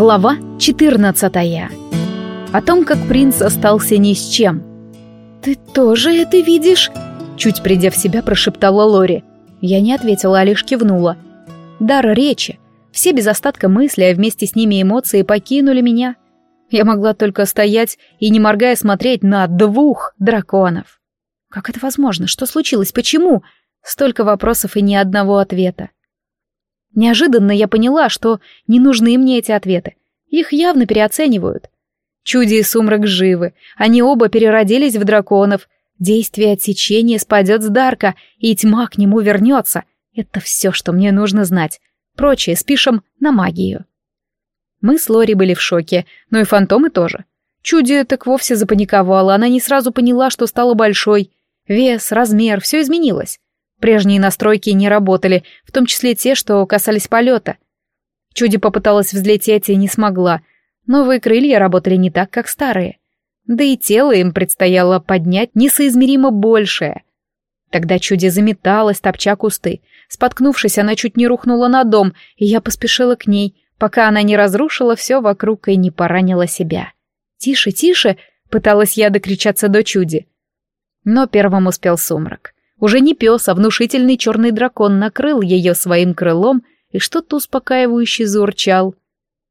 Глава 14 О том, как принц остался ни с чем. «Ты тоже это видишь?» Чуть придя в себя, прошептала Лори. Я не ответила, а лишь кивнула. Дар речи. Все без остатка мысли, а вместе с ними эмоции покинули меня. Я могла только стоять и, не моргая, смотреть на двух драконов. Как это возможно? Что случилось? Почему? Столько вопросов и ни одного ответа. Неожиданно я поняла, что не нужны мне эти ответы. Их явно переоценивают. Чуди и Сумрак живы, они оба переродились в драконов. Действие отсечения спадет с Дарка, и тьма к нему вернется. Это все, что мне нужно знать. Прочее спишем на магию. Мы с Лори были в шоке, но и фантомы тоже. Чуди так вовсе запаниковала, она не сразу поняла, что стала большой. Вес, размер, все изменилось. Прежние настройки не работали, в том числе те, что касались полета. Чуди попыталась взлететь и не смогла. Новые крылья работали не так, как старые. Да и тело им предстояло поднять несоизмеримо большее. Тогда Чуди заметалась, топча кусты. Споткнувшись, она чуть не рухнула на дом, и я поспешила к ней, пока она не разрушила все вокруг и не поранила себя. «Тише, тише!» — пыталась я докричаться до Чуди. Но первым успел сумрак. Уже не пес, а внушительный черный дракон накрыл ее своим крылом и что-то успокаивающе заурчал.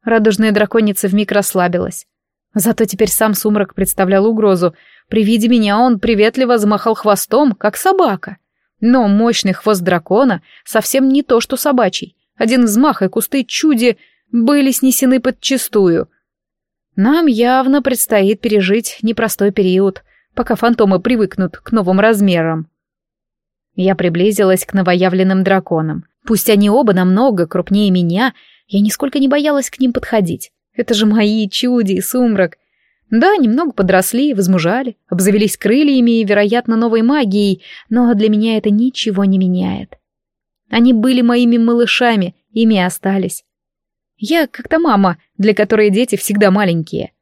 Радужная драконица вмиг расслабилась. Зато теперь сам сумрак представлял угрозу. При виде меня он приветливо замахал хвостом, как собака. Но мощный хвост дракона совсем не то, что собачий. Один взмах и кусты чуди были снесены подчистую. Нам явно предстоит пережить непростой период, пока фантомы привыкнут к новым размерам. Я приблизилась к новоявленным драконам. Пусть они оба намного крупнее меня, я нисколько не боялась к ним подходить. Это же мои чуди и сумрак. Да, немного подросли, возмужали, обзавелись крыльями и, вероятно, новой магией, но для меня это ничего не меняет. Они были моими малышами, ими остались. Я как-то мама, для которой дети всегда маленькие.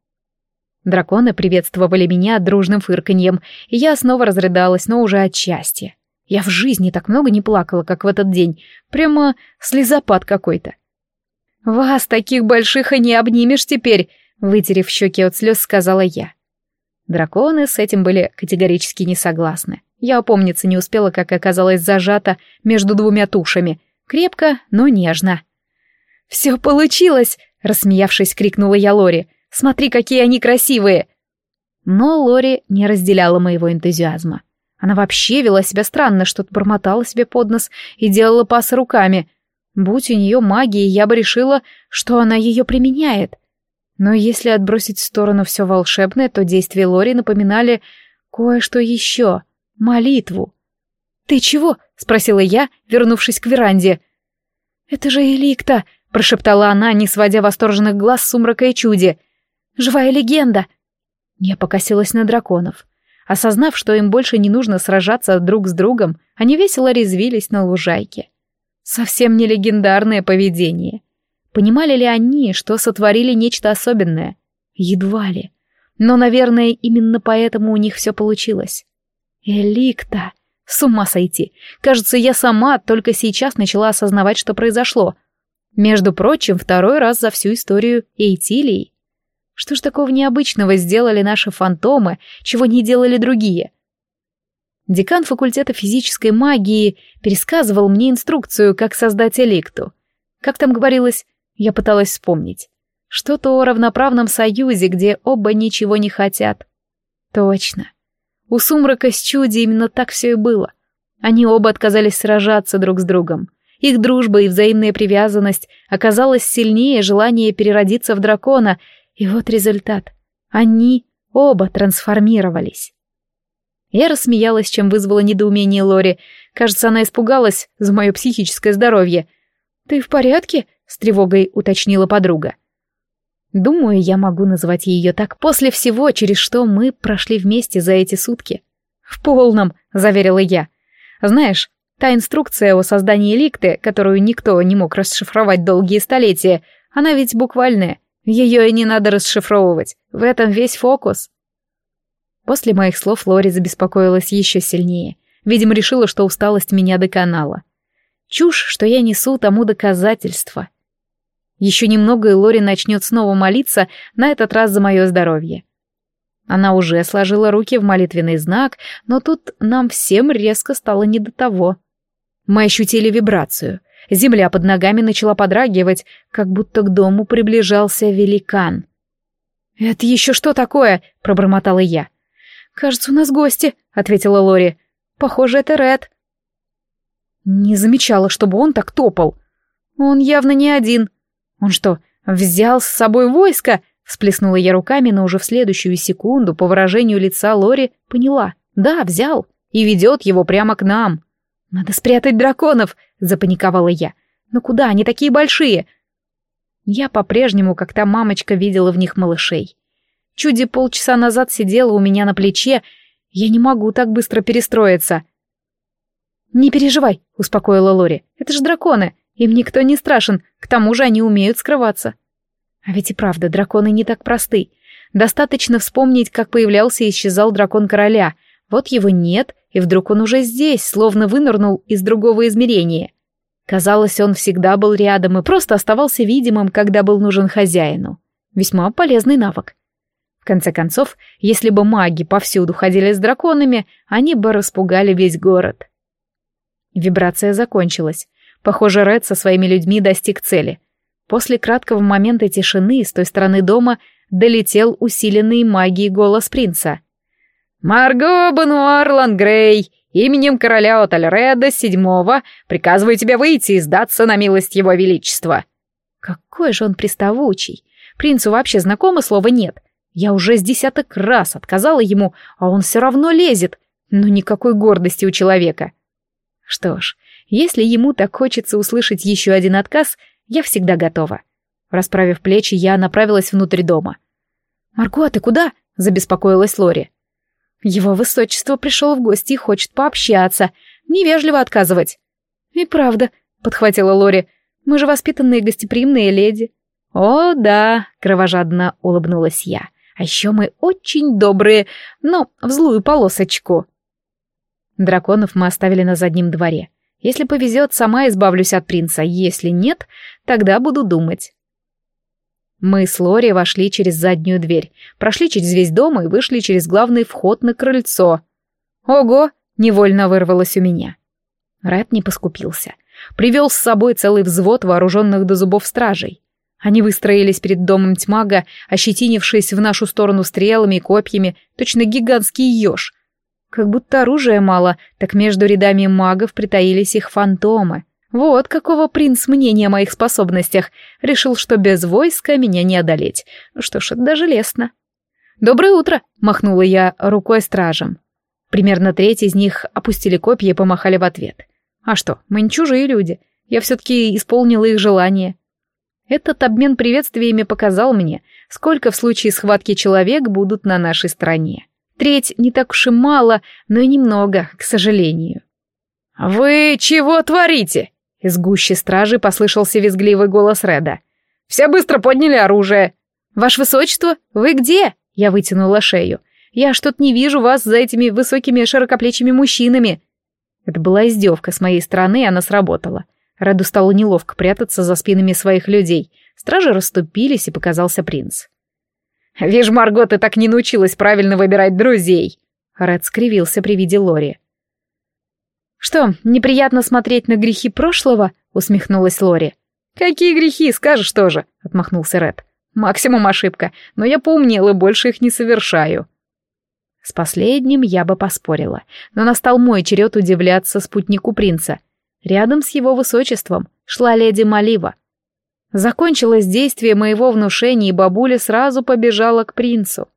Драконы приветствовали меня дружным фырканьем, и я снова разрыдалась, но уже от счастья. Я в жизни так много не плакала, как в этот день. Прямо слезопад какой-то. «Вас, таких больших, и не обнимешь теперь», — вытерев щеки от слез, сказала я. Драконы с этим были категорически не согласны. Я опомниться не успела, как оказалась зажата между двумя тушами. Крепко, но нежно. «Все получилось!» — рассмеявшись, крикнула я Лори. «Смотри, какие они красивые!» Но Лори не разделяла моего энтузиазма. Она вообще вела себя странно, что-то бормотала себе под нос и делала пасы руками. Будь у нее магия, я бы решила, что она ее применяет. Но если отбросить в сторону все волшебное, то действия Лори напоминали кое-что еще — молитву. «Ты чего?» — спросила я, вернувшись к веранде. «Это же Эликта!» — прошептала она, не сводя восторженных глаз сумрака и чуди. «Живая легенда!» Я покосилась на драконов. Осознав, что им больше не нужно сражаться друг с другом, они весело резвились на лужайке. Совсем не легендарное поведение. Понимали ли они, что сотворили нечто особенное? Едва ли. Но, наверное, именно поэтому у них все получилось. Эликта! С ума сойти! Кажется, я сама только сейчас начала осознавать, что произошло. Между прочим, второй раз за всю историю Эйтилии. Что ж такого необычного сделали наши фантомы, чего не делали другие? Декан факультета физической магии пересказывал мне инструкцию, как создать эликту. Как там говорилось, я пыталась вспомнить. Что-то о равноправном союзе, где оба ничего не хотят. Точно. У Сумрака с Чуди именно так все и было. Они оба отказались сражаться друг с другом. Их дружба и взаимная привязанность оказалась сильнее желания переродиться в дракона и вот результат. Они оба трансформировались. Я рассмеялась, чем вызвала недоумение Лори. Кажется, она испугалась за мое психическое здоровье. «Ты в порядке?» — с тревогой уточнила подруга. Думаю, я могу называть ее так после всего, через что мы прошли вместе за эти сутки. «В полном», — заверила я. «Знаешь, та инструкция о создании ликты, которую никто не мог расшифровать долгие столетия, она ведь буквальная. Ее и не надо расшифровывать. В этом весь фокус. После моих слов Лори забеспокоилась еще сильнее. Видимо, решила, что усталость меня доконала. Чушь, что я несу тому доказательства. Еще немного, и Лори начнет снова молиться, на этот раз за мое здоровье. Она уже сложила руки в молитвенный знак, но тут нам всем резко стало не до того. Мы ощутили вибрацию. Земля под ногами начала подрагивать, как будто к дому приближался великан. «Это еще что такое?» — пробормотала я. «Кажется, у нас гости», — ответила Лори. «Похоже, это Ред». Не замечала, чтобы он так топал. Он явно не один. Он что, взял с собой войско? Всплеснула я руками, но уже в следующую секунду по выражению лица Лори поняла. Да, взял. И ведет его прямо к нам. «Надо спрятать драконов!» — запаниковала я. «Но куда? Они такие большие!» Я по-прежнему, как та мамочка, видела в них малышей. Чуди полчаса назад сидела у меня на плече. Я не могу так быстро перестроиться. «Не переживай», — успокоила Лори. «Это же драконы. Им никто не страшен. К тому же они умеют скрываться». А ведь и правда, драконы не так просты. Достаточно вспомнить, как появлялся и исчезал дракон короля. Вот его нет, и вдруг он уже здесь, словно вынырнул из другого измерения. Казалось, он всегда был рядом и просто оставался видимым, когда был нужен хозяину. Весьма полезный навык. В конце концов, если бы маги повсюду ходили с драконами, они бы распугали весь город. Вибрация закончилась. Похоже, Ред со своими людьми достиг цели. После краткого момента тишины с той стороны дома долетел усиленный магией голос принца. «Марго Бенуар Лангрей, именем короля Отальреда VII приказываю тебе выйти и сдаться на милость его величества». Какой же он приставучий. Принцу вообще знакомо слова «нет». Я уже с десяток раз отказала ему, а он все равно лезет. Но никакой гордости у человека. Что ж, если ему так хочется услышать еще один отказ, я всегда готова. Расправив плечи, я направилась внутрь дома. «Марго, а ты куда?» — забеспокоилась Лори. «Его высочество пришел в гости и хочет пообщаться. Невежливо отказывать». «И правда», — подхватила Лори, — «мы же воспитанные гостеприимные леди». «О, да», — кровожадно улыбнулась я. «А еще мы очень добрые, но в злую полосочку». Драконов мы оставили на заднем дворе. Если повезет, сама избавлюсь от принца, если нет, тогда буду думать. Мы с Лори вошли через заднюю дверь, прошли через весь дом и вышли через главный вход на крыльцо. Ого, невольно вырвалось у меня. Рэд не поскупился. Привел с собой целый взвод вооруженных до зубов стражей. Они выстроились перед домом тьмага, ощетинившись в нашу сторону стрелами и копьями, точно гигантский еж, как будто оружия мало, так между рядами магов притаились их фантомы. Вот какого принц мнения о моих способностях. Решил, что без войска меня не одолеть. Что ж, это даже лестно. «Доброе утро!» — махнула я рукой стражем. Примерно треть из них опустили копья и помахали в ответ. А что, мы не чужие люди. Я все-таки исполнила их желание. Этот обмен приветствиями показал мне, сколько в случае схватки человек будут на нашей стороне. Треть не так уж и мало, но и немного, к сожалению. «Вы чего творите?» Из гущи стражи послышался визгливый голос Реда. «Все быстро подняли оружие!» «Ваше высочество, вы где?» Я вытянула шею. «Я что-то не вижу вас за этими высокими широкоплечими мужчинами!» Это была издевка с моей стороны, и она сработала. Реду стало неловко прятаться за спинами своих людей. Стражи расступились, и показался принц. «Вижу, Марго, ты так не научилась правильно выбирать друзей!» Ред скривился при виде Лори. «Что, неприятно смотреть на грехи прошлого?» — усмехнулась Лори. «Какие грехи, скажешь тоже?» — отмахнулся Ред. «Максимум ошибка, но я поумнел и больше их не совершаю». С последним я бы поспорила, но настал мой черед удивляться спутнику принца. Рядом с его высочеством шла леди Малива, Закончилось действие моего внушения, и бабуля сразу побежала к принцу.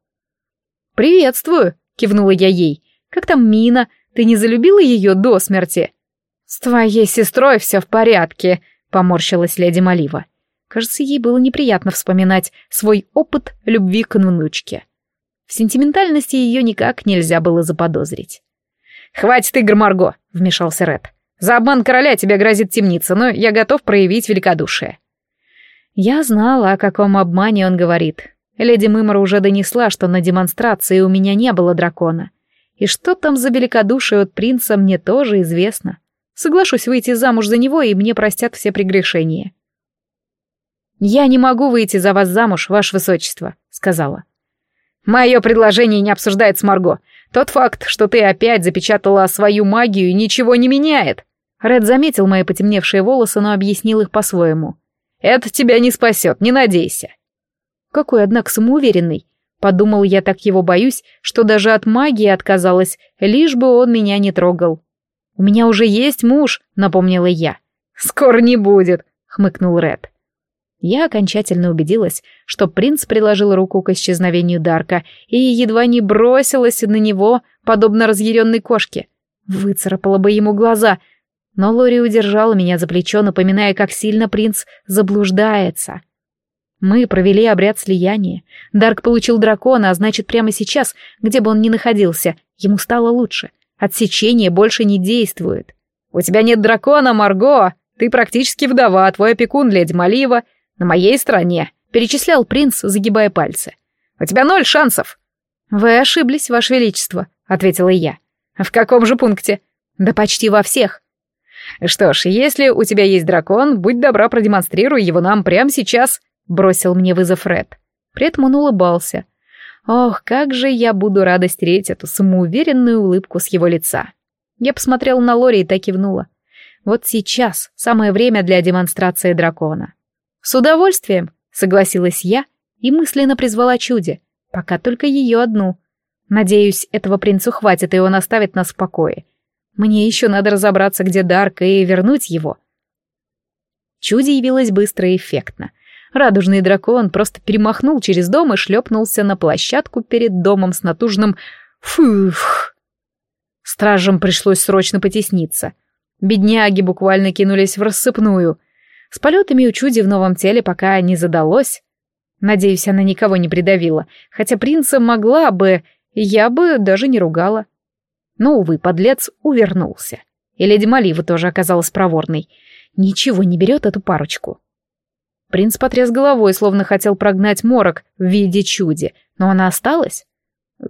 «Приветствую!» — кивнула я ей. «Как там Мина? Ты не залюбила ее до смерти?» «С твоей сестрой все в порядке», — поморщилась леди Малива. Кажется, ей было неприятно вспоминать свой опыт любви к внучке. В сентиментальности ее никак нельзя было заподозрить. «Хватит игр, Марго!» — вмешался Ред. «За обман короля тебе грозит темница, но я готов проявить великодушие». Я знала, о каком обмане он говорит. Леди Мымор уже донесла, что на демонстрации у меня не было дракона. И что там за великодушие от принца, мне тоже известно. Соглашусь выйти замуж за него, и мне простят все прегрешения. «Я не могу выйти за вас замуж, ваше высочество», — сказала. «Мое предложение не обсуждает с Марго. Тот факт, что ты опять запечатала свою магию, ничего не меняет». Ред заметил мои потемневшие волосы, но объяснил их по-своему. «Это тебя не спасет, не надейся». Какой, однако, самоуверенный. Подумал я, так его боюсь, что даже от магии отказалась, лишь бы он меня не трогал. «У меня уже есть муж», — напомнила я. «Скоро не будет», — хмыкнул Ред. Я окончательно убедилась, что принц приложил руку к исчезновению Дарка и едва не бросилась на него, подобно разъяренной кошке. Выцарапала бы ему глаза, но Лори удержала меня за плечо, напоминая, как сильно принц заблуждается. Мы провели обряд слияния. Дарк получил дракона, а значит, прямо сейчас, где бы он ни находился, ему стало лучше. Отсечение больше не действует. «У тебя нет дракона, Марго! Ты практически вдова, твой опекун, леди Малива, на моей стороне», — перечислял принц, загибая пальцы. «У тебя ноль шансов». «Вы ошиблись, Ваше Величество», — ответила я. «В каком же пункте?» «Да почти во всех». «Что ж, если у тебя есть дракон, будь добра, продемонстрируй его нам прямо сейчас», — бросил мне вызов Ред. Он улыбался. Ох, как же я буду рада стереть эту самоуверенную улыбку с его лица. Я посмотрела на Лори и так кивнула. Вот сейчас самое время для демонстрации дракона. «С удовольствием», — согласилась я и мысленно призвала чуде, пока только ее одну. Надеюсь, этого принцу хватит, и он оставит нас в покое. Мне еще надо разобраться, где Дарк, и вернуть его. Чуди явилась быстро и эффектно. Радужный дракон просто перемахнул через дом и шлепнулся на площадку перед домом с натужным «фух». Стражам пришлось срочно потесниться. Бедняги буквально кинулись в рассыпную — с полетами у чуди в новом теле пока не задалось. Надеюсь, она никого не придавила, хотя принца могла бы, я бы даже не ругала. Но, увы, подлец увернулся. И леди Малива тоже оказалась проворной. Ничего не берет эту парочку. Принц потряс головой, словно хотел прогнать морок в виде чуди, но она осталась.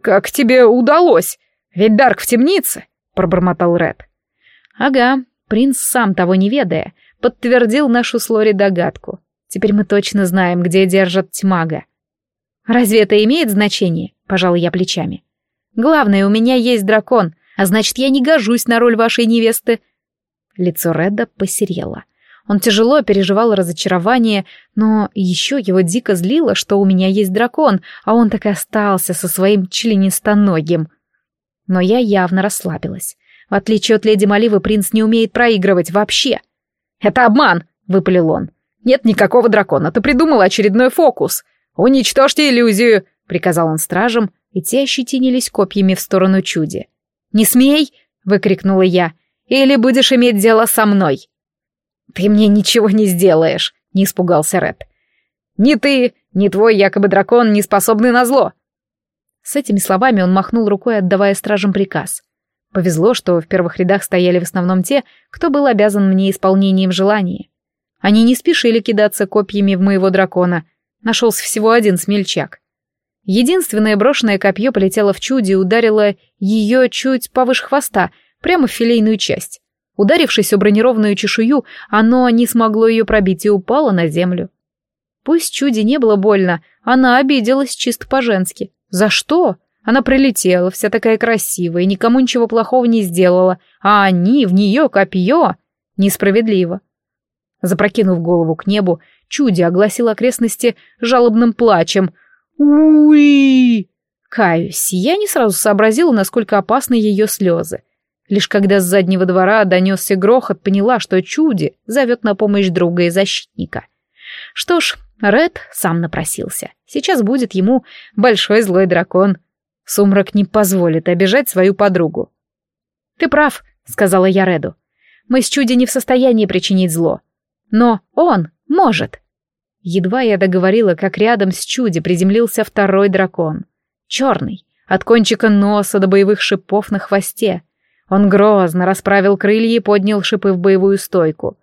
«Как тебе удалось? Ведь Дарк в темнице!» — пробормотал Ред. «Ага, принц, сам того не ведая, подтвердил нашу с Лори догадку. Теперь мы точно знаем, где держат тьмага. «Разве это имеет значение?» — пожал я плечами. «Главное, у меня есть дракон, а значит, я не гожусь на роль вашей невесты». Лицо Редда посерело. Он тяжело переживал разочарование, но еще его дико злило, что у меня есть дракон, а он так и остался со своим членистоногим. Но я явно расслабилась. В отличие от леди Маливы, принц не умеет проигрывать вообще. «Это обман!» — выпалил он. «Нет никакого дракона, ты придумал очередной фокус. Уничтожьте иллюзию!» — приказал он стражам, и те ощетинились копьями в сторону чуди. «Не смей!» — выкрикнула я. «Или будешь иметь дело со мной!» «Ты мне ничего не сделаешь!» — не испугался Ред. «Ни ты, ни твой якобы дракон не способны на зло!» С этими словами он махнул рукой, отдавая стражам приказ. Повезло, что в первых рядах стояли в основном те, кто был обязан мне исполнением желания. Они не спешили кидаться копьями в моего дракона. Нашелся всего один смельчак. Единственное брошенное копье полетело в чуде и ударило ее чуть повыше хвоста, прямо в филейную часть. Ударившись о бронированную чешую, оно не смогло ее пробить и упало на землю. Пусть чуде не было больно, она обиделась чисто по-женски. За что? Она прилетела, вся такая красивая, никому ничего плохого не сделала, а они в нее копье. Несправедливо. Запрокинув голову к небу, Чуди огласил окрестности жалобным плачем. «Уи!» Каюсь, я не сразу сообразила, насколько опасны ее слезы. Лишь когда с заднего двора донесся грохот, поняла, что Чуди зовет на помощь друга и защитника. Что ж, Ред сам напросился. Сейчас будет ему большой злой дракон — Сумрак не позволит обижать свою подругу. «Ты прав», — сказала я Реду. «Мы с Чуди не в состоянии причинить зло. Но он может». Едва я договорила, как рядом с Чуди приземлился второй дракон. Черный, от кончика носа до боевых шипов на хвосте. Он грозно расправил крылья и поднял шипы в боевую стойку.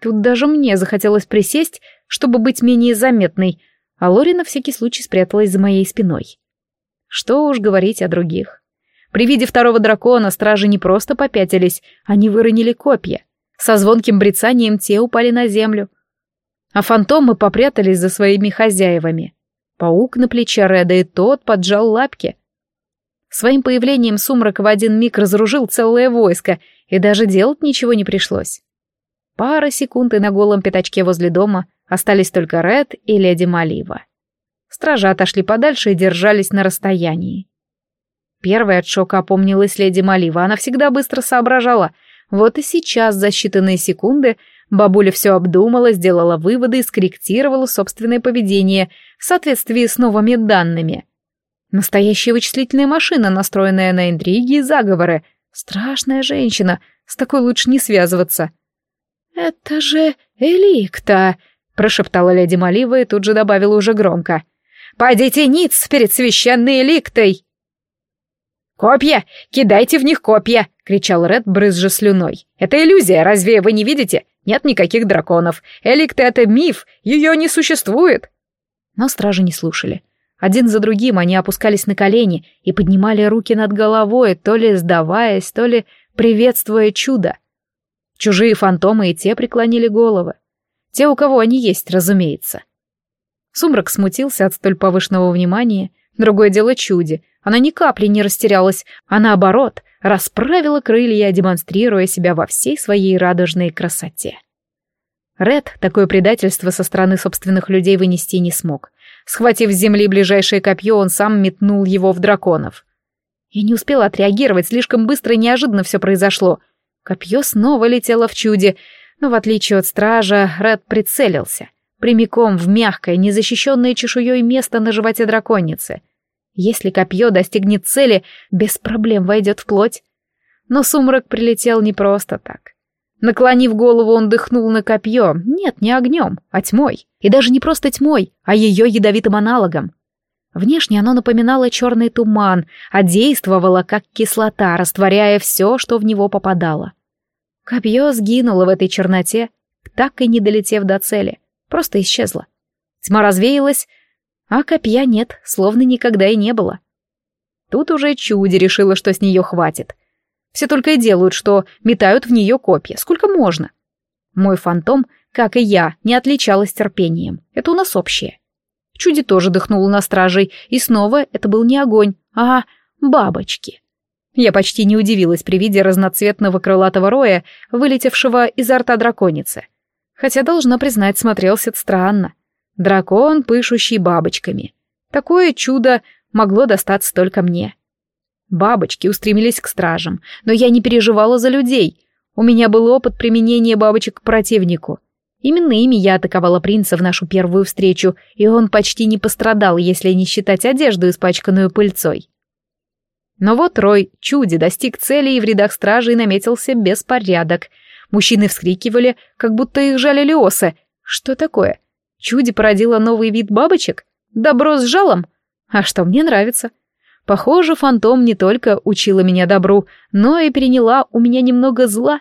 Тут даже мне захотелось присесть, чтобы быть менее заметной, а Лори на всякий случай спряталась за моей спиной. Что уж говорить о других. При виде второго дракона стражи не просто попятились, они выронили копья. Со звонким брецанием те упали на землю. а фантомы попрятались за своими хозяевами. Паук на плече Реда и тот поджал лапки. Своим появлением сумрак в один миг разоружил целое войско, и даже делать ничего не пришлось. Пара секунд и на голом пятачке возле дома остались только Ред и леди Малива. Стражи отошли подальше и держались на расстоянии. Первой от шока опомнилась леди Малива. Она всегда быстро соображала. Вот и сейчас, за считанные секунды, бабуля все обдумала, сделала выводы и скорректировала собственное поведение в соответствии с новыми данными. Настоящая вычислительная машина, настроенная на интриги и заговоры. Страшная женщина, с такой лучше не связываться. «Это же Эликта!» — прошептала леди Малива и тут же добавила уже громко. «Пойдите ниц перед священной Эликтой!» «Копья! Кидайте в них копья!» — кричал Ред, брызжа слюной. «Это иллюзия, разве вы не видите? Нет никаких драконов. Эликта — это миф, ее не существует!» Но стражи не слушали. Один за другим они опускались на колени и поднимали руки над головой, то ли сдаваясь, то ли приветствуя чудо. Чужие фантомы и те преклонили головы. Те, у кого они есть, разумеется. Сумрак смутился от столь повышенного внимания. Другое дело чуди. Она ни капли не растерялась, а наоборот, расправила крылья, демонстрируя себя во всей своей радужной красоте. Ред такое предательство со стороны собственных людей вынести не смог. Схватив с земли ближайшее копье, он сам метнул его в драконов. Я не успела отреагировать, слишком быстро и неожиданно все произошло. Копье снова летело в чуде, но в отличие от стража, Ред прицелился. Прямиком в мягкое, незащищенное чешуей место на животе драконицы. Если копье достигнет цели, без проблем войдет в плоть. Но сумрак прилетел не просто так. Наклонив голову, он дыхнул на копье. Нет, не огнем, а тьмой. И даже не просто тьмой, а ее ядовитым аналогом. Внешне оно напоминало черный туман, а действовало как кислота, растворяя все, что в него попадало. Копье сгинуло в этой черноте, так и не долетев до цели. Просто исчезло. Тьма развеялась, а копья нет, словно никогда и не было. Тут уже чуди решила, что с нее хватит — все только и делают, что метают в нее копья. Сколько можно? Мой фантом, как и я, не отличалась терпением. Это у нас общее. Чуди тоже дыхнула на стражей, и снова это был не огонь, а бабочки. Я почти не удивилась при виде разноцветного крылатого роя, вылетевшего изо рта драконицы. Хотя, должна признать, смотрелся странно. Дракон, пышущий бабочками. Такое чудо могло достаться только мне. Бабочки устремились к стражам, но я не переживала за людей. У меня был опыт применения бабочек к противнику. Именно ими я атаковала принца в нашу первую встречу, и он почти не пострадал, если не считать одежду, испачканную пыльцой. Но вот Рой чуди достиг цели, и в рядах стражей наметился беспорядок. Мужчины вскрикивали, как будто их жалили осы. Что такое? Чуди породила новый вид бабочек? Добро с жалом? А что мне нравится? Похоже, фантом не только учила меня добру, но и переняла у меня немного зла.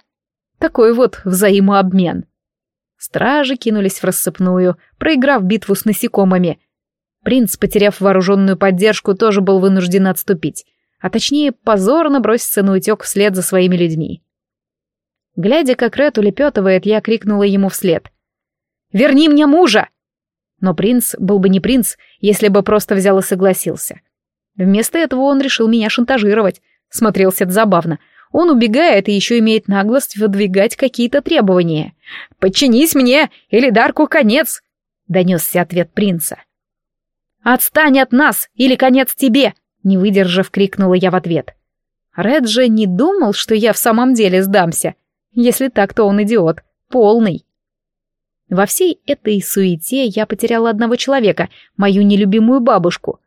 Такой вот взаимообмен. Стражи кинулись в рассыпную, проиграв битву с насекомыми. Принц, потеряв вооруженную поддержку, тоже был вынужден отступить, а точнее позорно броситься на утек вслед за своими людьми. Глядя, как Ред улепетывает, я крикнула ему вслед. «Верни мне мужа!» Но принц был бы не принц, если бы просто взял и согласился. Вместо этого он решил меня шантажировать. Смотрелся это забавно. Он убегает и еще имеет наглость выдвигать какие-то требования. «Подчинись мне, или Дарку конец!» — донесся ответ принца. «Отстань от нас, или конец тебе!» — не выдержав, крикнула я в ответ. Ред же не думал, что я в самом деле сдамся. Если так, то он идиот. Полный. Во всей этой суете я потеряла одного человека, мою нелюбимую бабушку —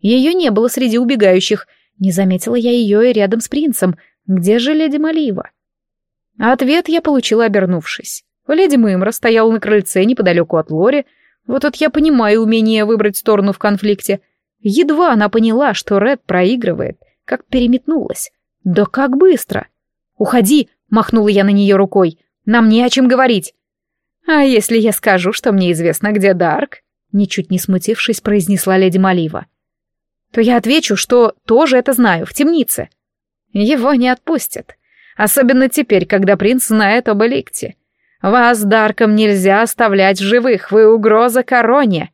ее не было среди убегающих. Не заметила я ее и рядом с принцем. Где же леди Малива? Ответ я получила, обернувшись. Леди Мымра стояла на крыльце неподалеку от Лори. Вот тут я понимаю умение выбрать сторону в конфликте. Едва она поняла, что Ред проигрывает, как переметнулась. Да как быстро! «Уходи!» — махнула я на нее рукой. «Нам не о чем говорить!» «А если я скажу, что мне известно, где Дарк?» Ничуть не смутившись, произнесла леди Малива то я отвечу, что тоже это знаю, в темнице. Его не отпустят. Особенно теперь, когда принц знает об Эликте. Вас, Дарком, нельзя оставлять живых, вы угроза короне.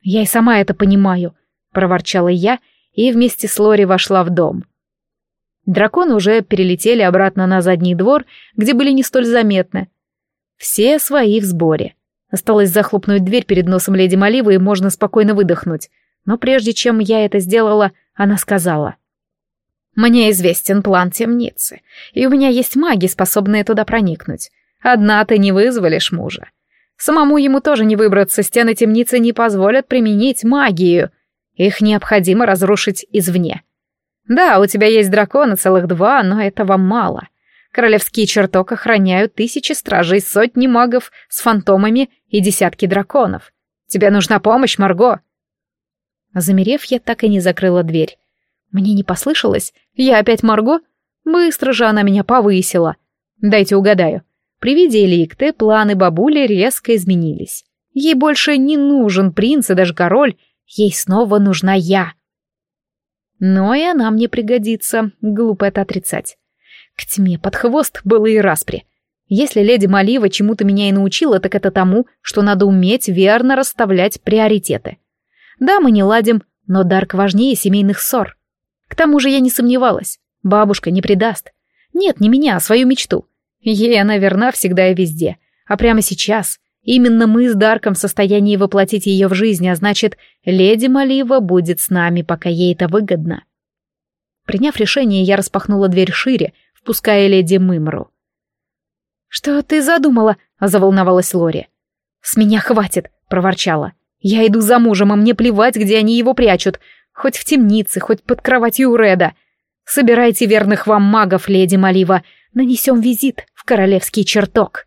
Я и сама это понимаю, проворчала я и вместе с Лори вошла в дом. Драконы уже перелетели обратно на задний двор, где были не столь заметны. Все свои в сборе. Осталось захлопнуть дверь перед носом леди Маливы, и можно спокойно выдохнуть. Но прежде чем я это сделала, она сказала. «Мне известен план темницы, и у меня есть маги, способные туда проникнуть. Одна ты не вызволишь мужа. Самому ему тоже не выбраться, стены темницы не позволят применить магию. Их необходимо разрушить извне. Да, у тебя есть драконы, целых два, но этого мало. Королевский чертог охраняют тысячи стражей, сотни магов с фантомами и десятки драконов. Тебе нужна помощь, Марго?» Замерев, я так и не закрыла дверь. Мне не послышалось. Я опять Марго? Быстро же она меня повысила. Дайте угадаю. При виде Эликты планы бабули резко изменились. Ей больше не нужен принц и даже король, ей снова нужна я. Но и она мне пригодится, глупо это отрицать. К тьме под хвост было и распри. Если леди Малива чему-то меня и научила, так это тому, что надо уметь верно расставлять приоритеты. Да, мы не ладим, но Дарк важнее семейных ссор. К тому же я не сомневалась. Бабушка не предаст. Нет, не меня, а свою мечту. Ей она верна всегда и везде. А прямо сейчас именно мы с Дарком в состоянии воплотить ее в жизнь, а значит, леди Малива будет с нами, пока ей это выгодно. Приняв решение, я распахнула дверь шире, впуская леди Мымру. «Что ты задумала?» — заволновалась Лори. «С меня хватит!» — проворчала. «Я иду за мужем, а мне плевать, где они его прячут. Хоть в темнице, хоть под кроватью у Реда. Собирайте верных вам магов, леди Малива. Нанесем визит в королевский чертог».